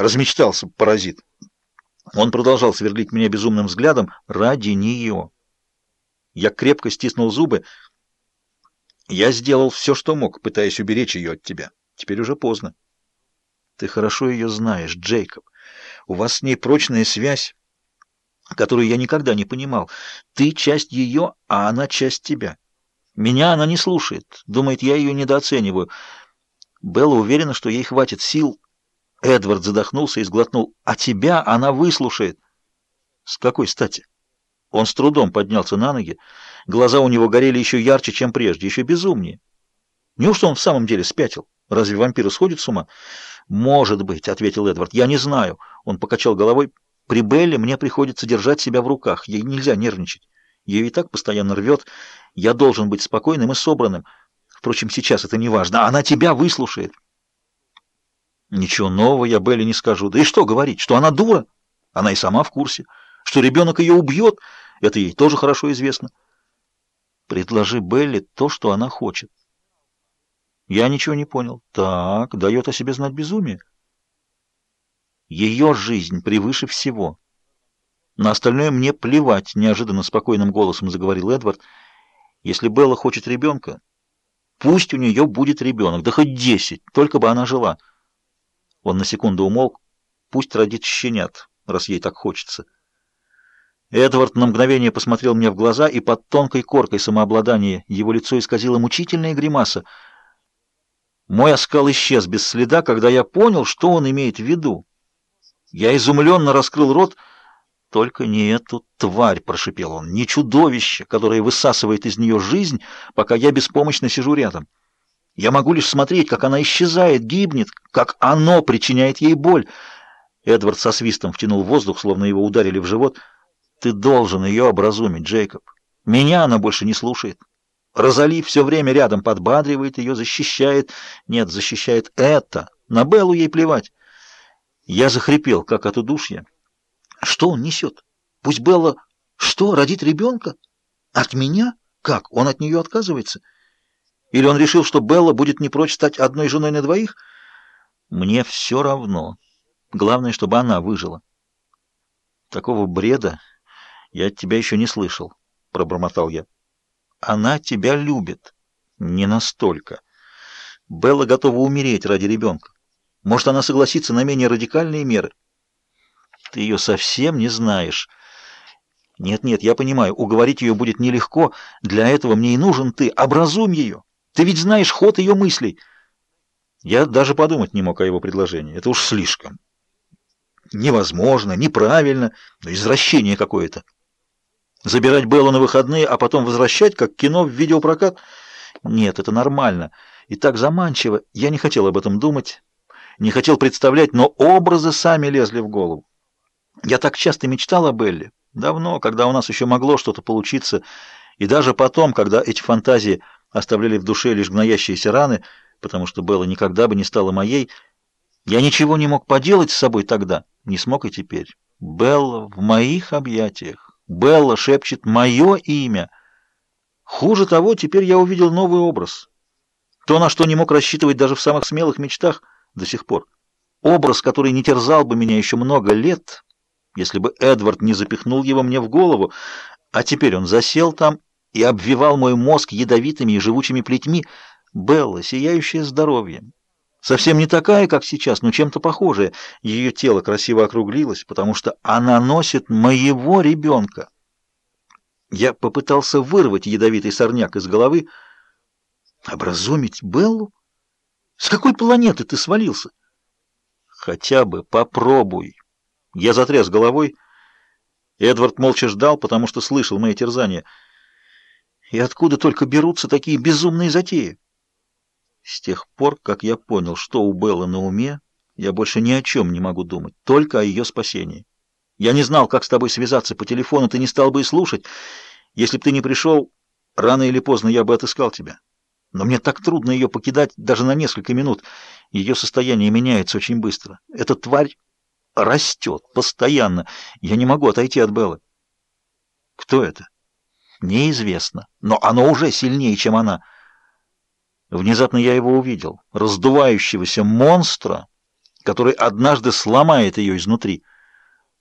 Размечтался, паразит. Он продолжал сверлить меня безумным взглядом ради нее. Я крепко стиснул зубы. Я сделал все, что мог, пытаясь уберечь ее от тебя. Теперь уже поздно. Ты хорошо ее знаешь, Джейкоб. У вас с ней прочная связь, которую я никогда не понимал. Ты часть ее, а она часть тебя. Меня она не слушает, думает, я ее недооцениваю. Белла уверена, что ей хватит сил. Эдвард задохнулся и сглотнул. А тебя она выслушает. С какой стати? Он с трудом поднялся на ноги. Глаза у него горели еще ярче, чем прежде, еще безумнее. Неужто он в самом деле спятил? Разве вампиры сходят с ума? Может быть, ответил Эдвард. Я не знаю. Он покачал головой. При Белле мне приходится держать себя в руках. Ей нельзя нервничать. Ее и так постоянно рвет. Я должен быть спокойным и собранным. Впрочем, сейчас это не важно. Она тебя выслушает. Ничего нового я Белле не скажу. Да и что говорить? Что она дура? Она и сама в курсе. Что ребенок ее убьет, это ей тоже хорошо известно. Предложи Белле то, что она хочет. Я ничего не понял. Так, дает о себе знать безумие. Ее жизнь превыше всего. На остальное мне плевать, неожиданно спокойным голосом заговорил Эдвард. Если Белла хочет ребенка, пусть у нее будет ребенок, да хоть десять, только бы она жила. Он на секунду умолк. Пусть родит щенят, раз ей так хочется. Эдвард на мгновение посмотрел мне в глаза, и под тонкой коркой самообладания его лицо исказило мучительная гримаса. Мой оскал исчез без следа, когда я понял, что он имеет в виду. Я изумленно раскрыл рот. «Только не эту тварь!» — прошипел он. «Не чудовище, которое высасывает из нее жизнь, пока я беспомощно сижу рядом. Я могу лишь смотреть, как она исчезает, гибнет, как оно причиняет ей боль». Эдвард со свистом втянул воздух, словно его ударили в живот — ты должен ее образумить, Джейкоб. Меня она больше не слушает. Розали все время рядом подбадривает ее, защищает. Нет, защищает это. На Беллу ей плевать. Я захрипел, как от удушья. Что он несет? Пусть Белла... Что, родит ребенка? От меня? Как, он от нее отказывается? Или он решил, что Белла будет не прочь стать одной женой на двоих? Мне все равно. Главное, чтобы она выжила. Такого бреда «Я от тебя еще не слышал», — пробормотал я. «Она тебя любит». «Не настолько. Белла готова умереть ради ребенка. Может, она согласится на менее радикальные меры?» «Ты ее совсем не знаешь». «Нет-нет, я понимаю, уговорить ее будет нелегко. Для этого мне и нужен ты. Образумь ее. Ты ведь знаешь ход ее мыслей». Я даже подумать не мог о его предложении. Это уж слишком. Невозможно, неправильно, но извращение какое-то. Забирать Беллу на выходные, а потом возвращать, как кино в видеопрокат? Нет, это нормально. И так заманчиво. Я не хотел об этом думать, не хотел представлять, но образы сами лезли в голову. Я так часто мечтал о Белле. Давно, когда у нас еще могло что-то получиться, и даже потом, когда эти фантазии оставляли в душе лишь гноящиеся раны, потому что Белла никогда бы не стала моей, я ничего не мог поделать с собой тогда, не смог и теперь. Белла в моих объятиях. Белла шепчет мое имя. Хуже того, теперь я увидел новый образ. То, на что не мог рассчитывать даже в самых смелых мечтах до сих пор. Образ, который не терзал бы меня еще много лет, если бы Эдвард не запихнул его мне в голову, а теперь он засел там и обвивал мой мозг ядовитыми и живучими плетьми. Белла, сияющая здоровьем. Совсем не такая, как сейчас, но чем-то похожая. Ее тело красиво округлилось, потому что она носит моего ребенка. Я попытался вырвать ядовитый сорняк из головы. Образумить Беллу? С какой планеты ты свалился? Хотя бы попробуй. Я затряс головой. Эдвард молча ждал, потому что слышал мои терзания. И откуда только берутся такие безумные затеи? С тех пор, как я понял, что у Беллы на уме, я больше ни о чем не могу думать, только о ее спасении. Я не знал, как с тобой связаться по телефону, ты не стал бы и слушать. Если бы ты не пришел, рано или поздно я бы отыскал тебя. Но мне так трудно ее покидать даже на несколько минут. Ее состояние меняется очень быстро. Эта тварь растет постоянно. Я не могу отойти от Беллы. Кто это? Неизвестно. Но оно уже сильнее, чем она. Внезапно я его увидел, раздувающегося монстра, который однажды сломает ее изнутри.